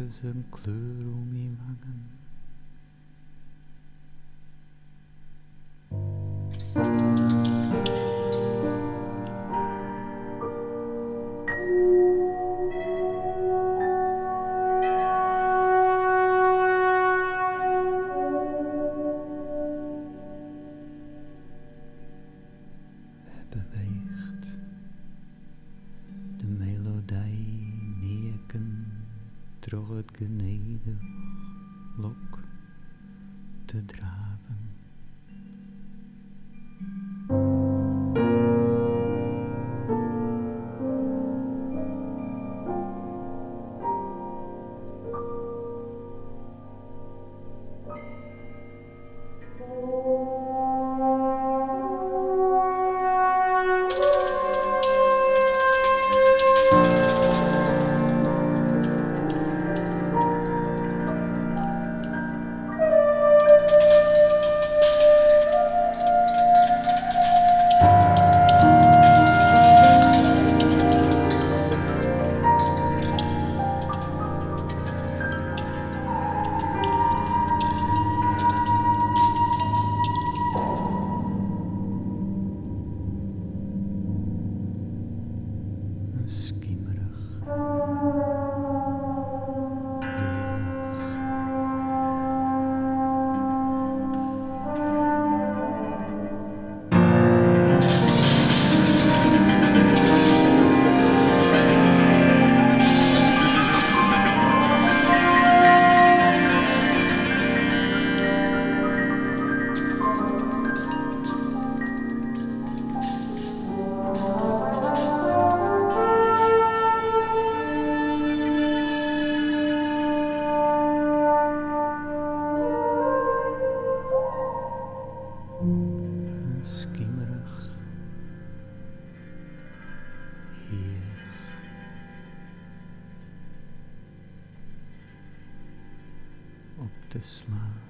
Cause I'm glued on me. Het genedig lok te draven. up the slab.